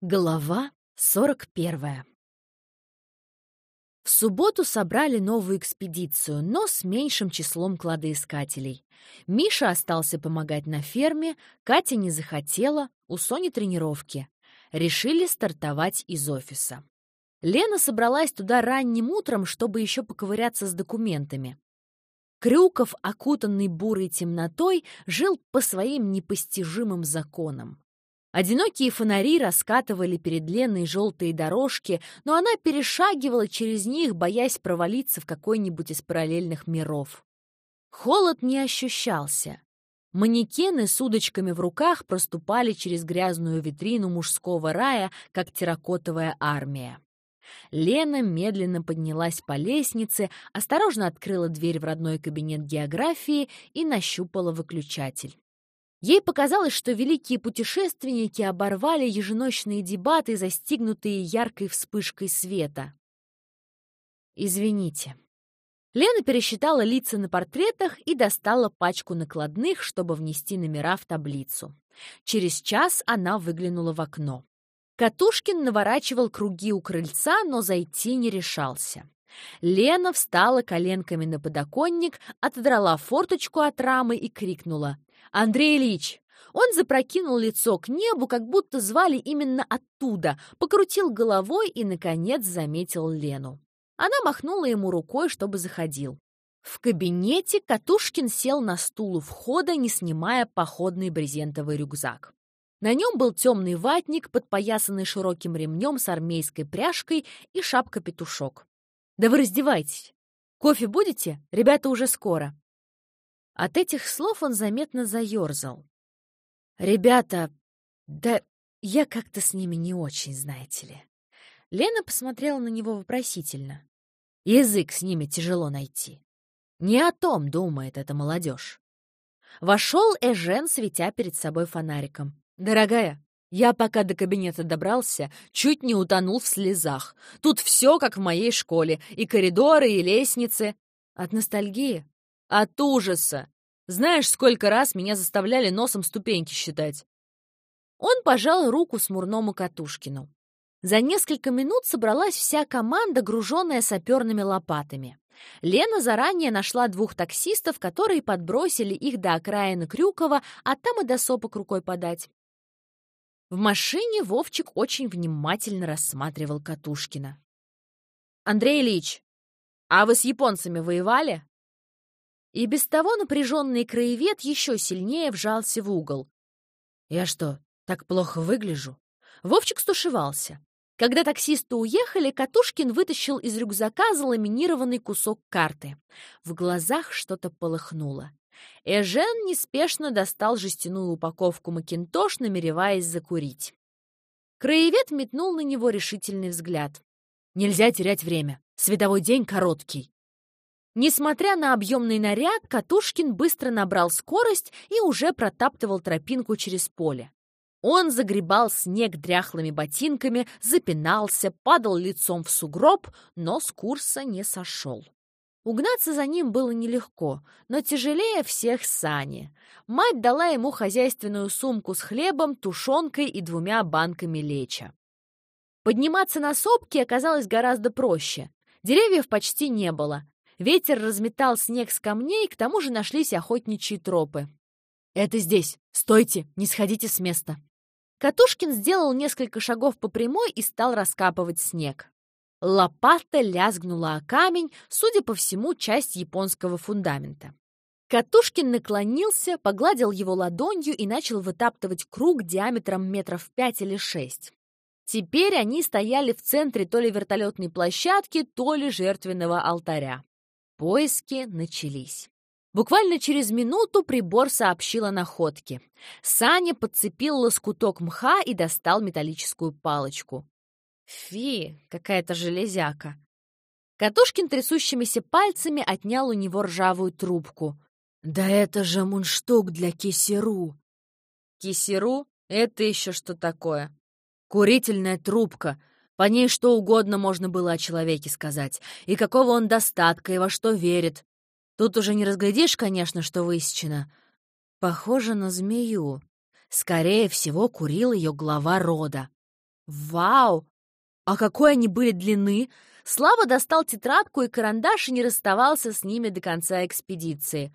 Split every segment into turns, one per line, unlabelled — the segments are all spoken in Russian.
Глава 41 В субботу собрали новую экспедицию, но с меньшим числом кладоискателей. Миша остался помогать на ферме, Катя не захотела, у Сони тренировки. Решили стартовать из офиса. Лена собралась туда ранним утром, чтобы еще поковыряться с документами. Крюков, окутанный бурой темнотой, жил по своим непостижимым законам. Одинокие фонари раскатывали перед Леной желтые дорожки, но она перешагивала через них, боясь провалиться в какой-нибудь из параллельных миров. Холод не ощущался. Манекены с удочками в руках проступали через грязную витрину мужского рая, как терракотовая армия. Лена медленно поднялась по лестнице, осторожно открыла дверь в родной кабинет географии и нащупала выключатель. Ей показалось, что великие путешественники оборвали еженочные дебаты, застигнутые яркой вспышкой света. «Извините». Лена пересчитала лица на портретах и достала пачку накладных, чтобы внести номера в таблицу. Через час она выглянула в окно. Катушкин наворачивал круги у крыльца, но зайти не решался. Лена встала коленками на подоконник, отодрала форточку от рамы и крикнула «Андрей Ильич!» Он запрокинул лицо к небу, как будто звали именно оттуда, покрутил головой и, наконец, заметил Лену. Она махнула ему рукой, чтобы заходил. В кабинете Катушкин сел на стул у входа, не снимая походный брезентовый рюкзак. На нем был темный ватник, подпоясанный широким ремнем с армейской пряжкой и шапка-петушок. «Да вы раздевайтесь! Кофе будете? Ребята уже скоро!» От этих слов он заметно заерзал. «Ребята, да я как-то с ними не очень, знаете ли». Лена посмотрела на него вопросительно. Язык с ними тяжело найти. Не о том думает эта молодежь. Вошел Эжен, светя перед собой фонариком. «Дорогая, я пока до кабинета добрался, чуть не утонул в слезах. Тут все как в моей школе, и коридоры, и лестницы. От ностальгии? От ужаса! Знаешь, сколько раз меня заставляли носом ступеньки считать?» Он пожал руку смурному Катушкину. За несколько минут собралась вся команда, груженная саперными лопатами. Лена заранее нашла двух таксистов, которые подбросили их до окраины Крюкова, а там и до сопок рукой подать. В машине Вовчик очень внимательно рассматривал Катушкина. «Андрей Ильич, а вы с японцами воевали?» И без того напряженный краевед еще сильнее вжался в угол. «Я что, так плохо выгляжу?» Вовчик стушевался. Когда таксисты уехали, Катушкин вытащил из рюкзака заламинированный кусок карты. В глазах что-то полыхнуло. Эжен неспешно достал жестяную упаковку «Макинтош», намереваясь закурить. Краевед метнул на него решительный взгляд. «Нельзя терять время. Световой день короткий». Несмотря на объемный наряд, Катушкин быстро набрал скорость и уже протаптывал тропинку через поле. Он загребал снег дряхлыми ботинками, запинался, падал лицом в сугроб, но с курса не сошел. Угнаться за ним было нелегко, но тяжелее всех Сани. Мать дала ему хозяйственную сумку с хлебом, тушенкой и двумя банками леча. Подниматься на сопки оказалось гораздо проще. Деревьев почти не было. Ветер разметал снег с камней, к тому же нашлись охотничьи тропы. «Это здесь! Стойте! Не сходите с места!» Катушкин сделал несколько шагов по прямой и стал раскапывать снег. Лопата лязгнула о камень, судя по всему, часть японского фундамента. Катушкин наклонился, погладил его ладонью и начал вытаптывать круг диаметром метров пять или шесть. Теперь они стояли в центре то ли вертолетной площадки, то ли жертвенного алтаря. Поиски начались. Буквально через минуту прибор сообщил о находке. Саня подцепил лоскуток мха и достал металлическую палочку. Фи, какая-то железяка. Катушкин трясущимися пальцами отнял у него ржавую трубку. «Да это же мундштук для кисеру!» «Кисеру? Это еще что такое?» «Курительная трубка. По ней что угодно можно было о человеке сказать. И какого он достатка, и во что верит. Тут уже не разглядишь, конечно, что высечено. Похоже на змею. Скорее всего, курил ее глава рода. Вау! А какой они были длины! Слава достал тетрадку и карандаш и не расставался с ними до конца экспедиции.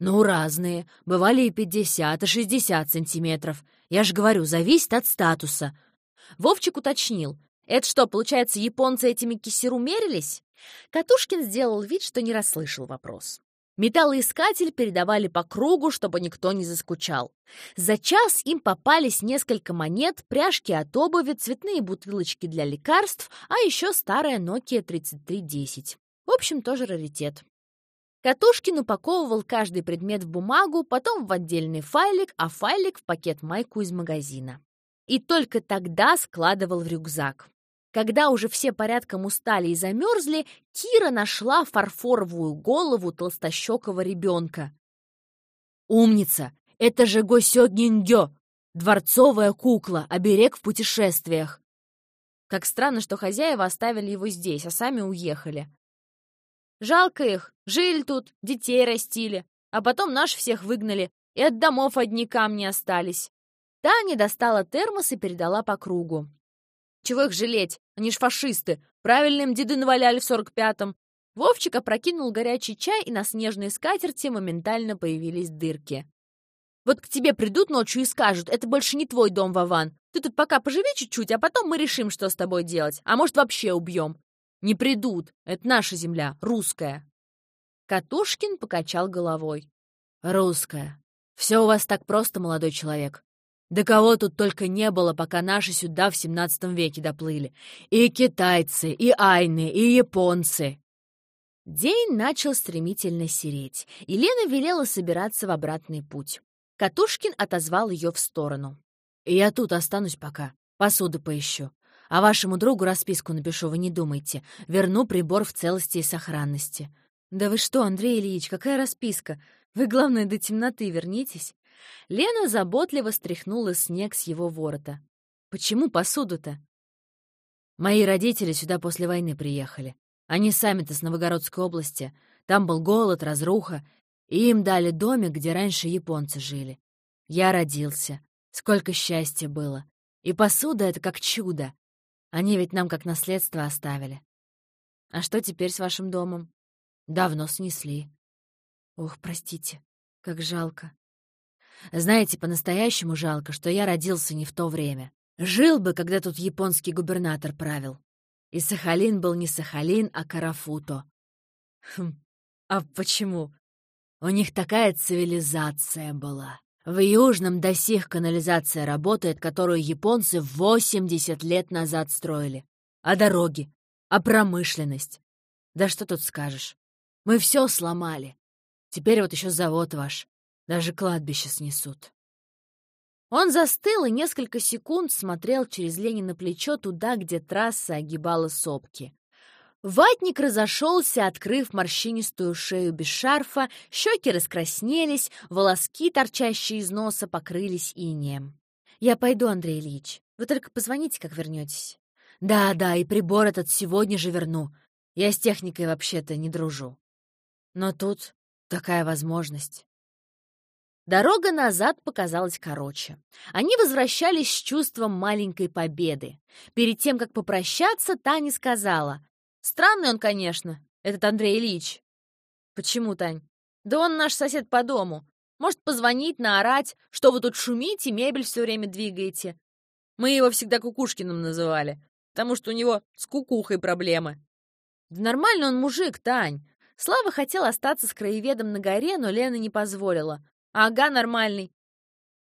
Ну, разные. Бывали и 50, и 60 сантиметров. Я же говорю, зависит от статуса. Вовчик уточнил. Это что, получается, японцы этими кисеру мерились? Катушкин сделал вид, что не расслышал вопрос. Металлоискатель передавали по кругу, чтобы никто не заскучал. За час им попались несколько монет, пряжки от обуви, цветные бутылочки для лекарств, а еще старая Nokia 3310. В общем, тоже раритет. Катушкин упаковывал каждый предмет в бумагу, потом в отдельный файлик, а файлик в пакет-майку из магазина. И только тогда складывал в рюкзак. Когда уже все порядком устали и замерзли, Кира нашла фарфоровую голову толстощекого ребенка. «Умница! Это же Госё Гиндё! Дворцовая кукла, оберег в путешествиях!» Как странно, что хозяева оставили его здесь, а сами уехали. Жалко их, жили тут, детей растили, а потом наш всех выгнали, и от домов одни камни остались. Таня достала термос и передала по кругу. Чего их жалеть? Они ж фашисты. Правильно им деды наваляли в сорок пятом. Вовчик опрокинул горячий чай, и на снежной скатерти моментально появились дырки. «Вот к тебе придут ночью и скажут, это больше не твой дом, Вован. Ты тут пока поживи чуть-чуть, а потом мы решим, что с тобой делать. А может, вообще убьем. Не придут. Это наша земля, русская». Катушкин покачал головой. «Русская. Все у вас так просто, молодой человек. Да кого тут только не было, пока наши сюда в семнадцатом веке доплыли. И китайцы, и айны, и японцы. День начал стремительно сереть, и Лена велела собираться в обратный путь. Катушкин отозвал ее в сторону. «Я тут останусь пока, посуду поищу. А вашему другу расписку напишу, вы не думайте. Верну прибор в целости и сохранности». «Да вы что, Андрей Ильич, какая расписка? Вы, главное, до темноты вернитесь». Лена заботливо стряхнула снег с его ворота. «Почему посуду-то?» «Мои родители сюда после войны приехали. Они сами-то с Новогородской области. Там был голод, разруха, и им дали домик, где раньше японцы жили. Я родился. Сколько счастья было. И посуда — это как чудо. Они ведь нам как наследство оставили. А что теперь с вашим домом? Давно снесли. Ох, простите, как жалко. Знаете, по-настоящему жалко, что я родился не в то время. Жил бы, когда тут японский губернатор правил. И Сахалин был не Сахалин, а Карафуто. Хм, а почему? У них такая цивилизация была. В Южном до сих канализация работает, которую японцы 80 лет назад строили. А дороги? А промышленность? Да что тут скажешь? Мы все сломали. Теперь вот еще завод ваш. Даже кладбище снесут. Он застыл и несколько секунд смотрел через Ленина плечо туда, где трасса огибала сопки. Ватник разошелся, открыв морщинистую шею без шарфа, щеки раскраснелись, волоски, торчащие из носа, покрылись инеем. «Я пойду, Андрей Ильич. Вы только позвоните, как вернетесь». «Да, да, и прибор этот сегодня же верну. Я с техникой вообще-то не дружу. Но тут такая возможность». Дорога назад показалась короче. Они возвращались с чувством маленькой победы. Перед тем, как попрощаться, Таня сказала. «Странный он, конечно, этот Андрей Ильич». «Почему, Тань?» «Да он наш сосед по дому. Может позвонить, наорать, что вы тут шумите, мебель все время двигаете. Мы его всегда Кукушкиным называли, потому что у него с кукухой проблемы». «Да нормально он мужик, Тань. Слава хотел остаться с краеведом на горе, но Лена не позволила. Ага, нормальный.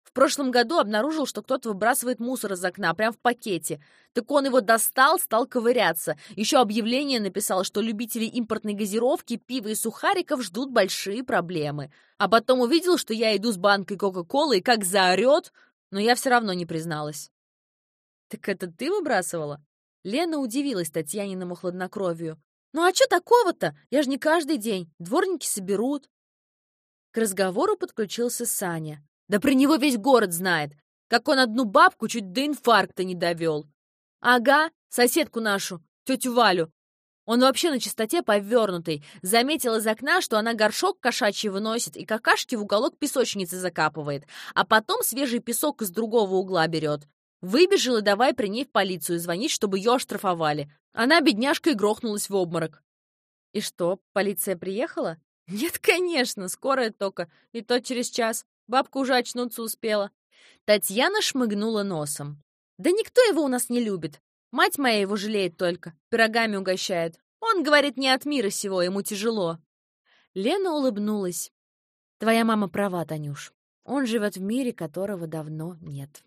В прошлом году обнаружил, что кто-то выбрасывает мусор из окна, прям в пакете. Так он его достал, стал ковыряться. Еще объявление написал, что любители импортной газировки, пива и сухариков ждут большие проблемы. А потом увидел, что я иду с банкой Кока-Колы и как заорет, но я все равно не призналась. «Так это ты выбрасывала?» Лена удивилась Татьяниному хладнокровию. «Ну а что такого-то? Я же не каждый день. Дворники соберут». К разговору подключился Саня. Да про него весь город знает, как он одну бабку чуть до инфаркта не довел. Ага, соседку нашу, тетю Валю. Он вообще на чистоте повернутый. Заметил из окна, что она горшок кошачий выносит и какашки в уголок песочницы закапывает, а потом свежий песок из другого угла берет. Выбежала давай при ней в полицию звонить, чтобы ее оштрафовали. Она, бедняжка, и грохнулась в обморок. И что, полиция приехала? Нет, конечно, скорая только, и то через час. Бабка уже очнуться успела. Татьяна шмыгнула носом. Да никто его у нас не любит. Мать моя его жалеет только, пирогами угощает. Он говорит, не от мира сего, ему тяжело. Лена улыбнулась. Твоя мама права, Танюш. Он живет в мире, которого давно нет.